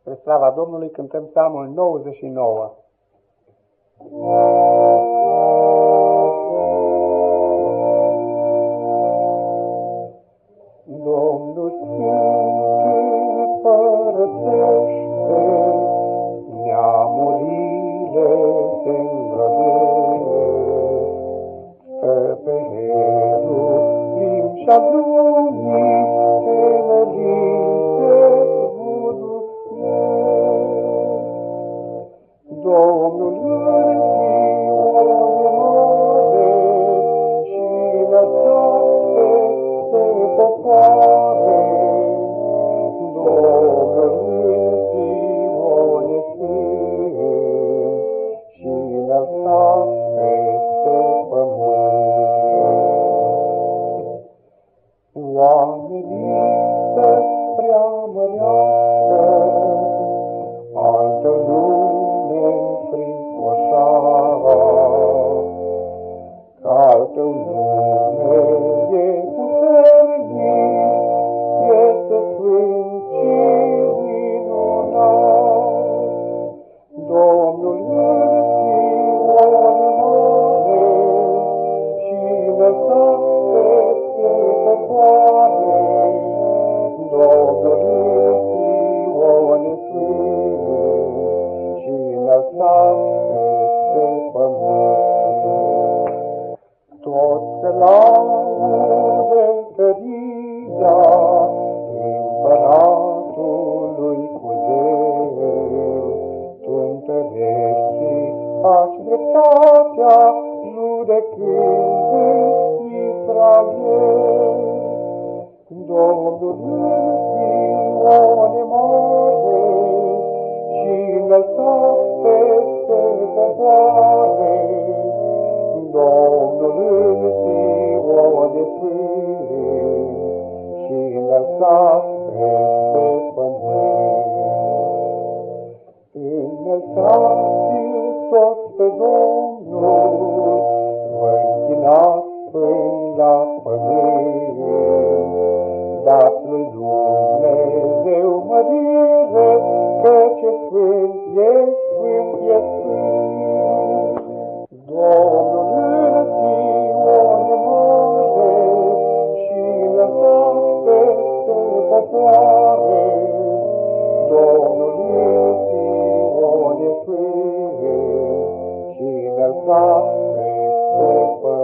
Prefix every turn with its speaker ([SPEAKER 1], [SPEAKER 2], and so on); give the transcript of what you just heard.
[SPEAKER 1] Spre slava Domnului cântăm psalmul 99. Domnul Sfânt împărățește, neamurile se îngrădesc, Stă pe Ierusalim și-a lumii Domnul în și lăsate pe popoare. Domnul în Sione sfânt și lăsat peste pământ. Oamenii să preamărească Domnul în Sion mare și lăsat peste popoare, Domnul în Sion sfânt și lăsat peste Ethiopia, judecând în Israel. Domnul în Sion moare și înălțat peste pădoare. Domnul în Sion e sfânt și înălțat peste pădoare. Înălțat pe Domnul, vă închinați până la pământ. Dați lui Dumnezeu mărire, căci e sfânt, e sfânt, e sfânt. Domnul în Sione mare și lăsat peste popoare, Doamne,